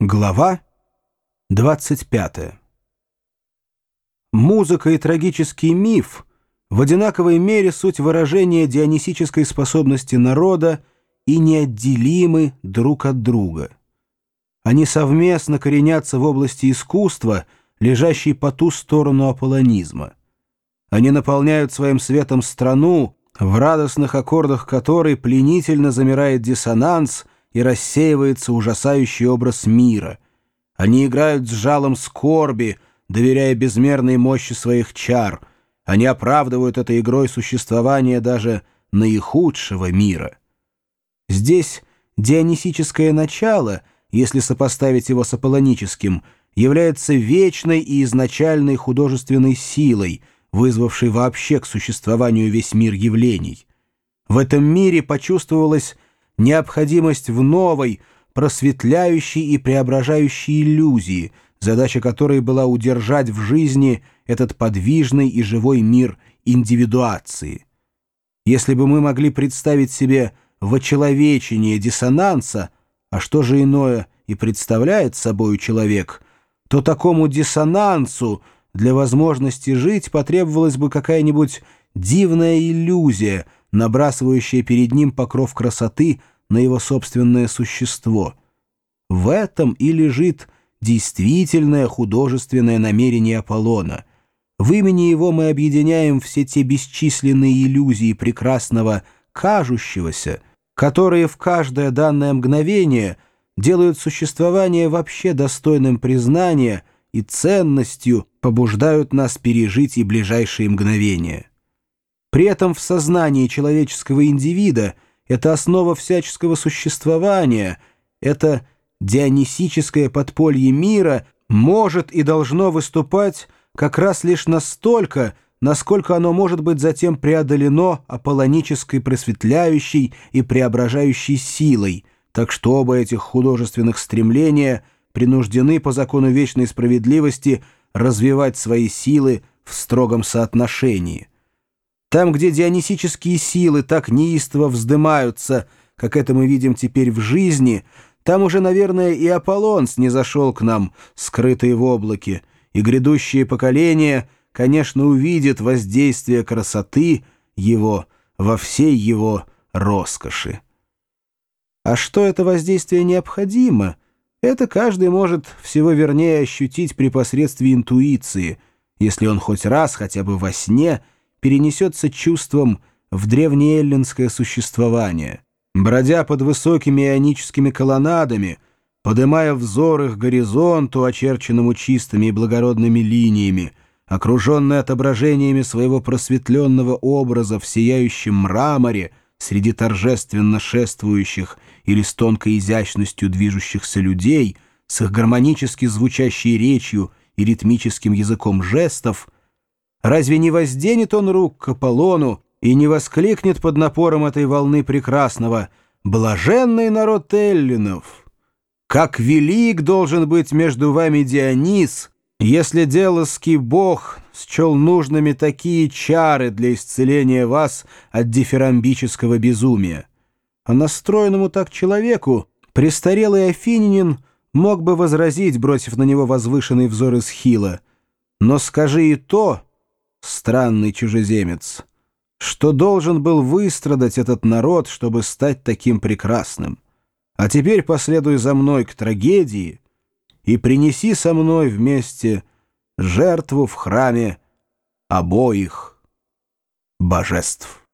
Глава 25 Музыка и трагический миф в одинаковой мере суть выражения дионисической способности народа и неотделимы друг от друга. Они совместно коренятся в области искусства, лежащей по ту сторону аполлонизма. Они наполняют своим светом страну, в радостных аккордах которой пленительно замирает диссонанс — и рассеивается ужасающий образ мира. Они играют с жалом скорби, доверяя безмерной мощи своих чар. Они оправдывают этой игрой существование даже наихудшего мира. Здесь дионисическое начало, если сопоставить его с аполлоническим, является вечной и изначальной художественной силой, вызвавшей вообще к существованию весь мир явлений. В этом мире почувствовалось необходимость в новой, просветляющей и преображающей иллюзии, задача которой была удержать в жизни этот подвижный и живой мир индивидуации. Если бы мы могли представить себе вочеловечение диссонанса, а что же иное и представляет собой человек, то такому диссонансу для возможности жить потребовалась бы какая-нибудь дивная иллюзия — набрасывающая перед ним покров красоты на его собственное существо. В этом и лежит действительное художественное намерение Аполлона. В имени его мы объединяем все те бесчисленные иллюзии прекрасного кажущегося, которые в каждое данное мгновение делают существование вообще достойным признания и ценностью побуждают нас пережить и ближайшие мгновения. При этом в сознании человеческого индивида это основа всяческого существования, это дионисическое подполье мира может и должно выступать как раз лишь настолько, насколько оно может быть затем преодолено аполлонической просветляющей и преображающей силой, так что оба этих художественных стремления принуждены по закону вечной справедливости развивать свои силы в строгом соотношении – там, где дионисические силы так неистово вздымаются, как это мы видим теперь в жизни, там уже, наверное, и Аполлон снизошел к нам, скрытый в облаке, и грядущее поколение, конечно, увидит воздействие красоты его во всей его роскоши. А что это воздействие необходимо, это каждый может всего вернее ощутить при посредстве интуиции, если он хоть раз, хотя бы во сне, — перенесется чувством в древнеэллинское существование. Бродя под высокими ионическими колоннадами, подымая взор их горизонту, очерченному чистыми и благородными линиями, окруженный отображениями своего просветленного образа в сияющем мраморе среди торжественно шествующих или с тонкой изящностью движущихся людей, с их гармонически звучащей речью и ритмическим языком жестов — Разве не возденет он рук к Аполлону и не воскликнет под напором этой волны прекрасного «Блаженный народ Эллинов! Как велик должен быть между вами Дионис, если делоский бог счел нужными такие чары для исцеления вас от дифирамбического безумия. А настроенному так человеку престарелый афининин мог бы возразить, бросив на него возвышенный взор из хила. Но скажи и то, странный чужеземец, что должен был выстрадать этот народ, чтобы стать таким прекрасным. А теперь последуй за мной к трагедии и принеси со мной вместе жертву в храме обоих божеств.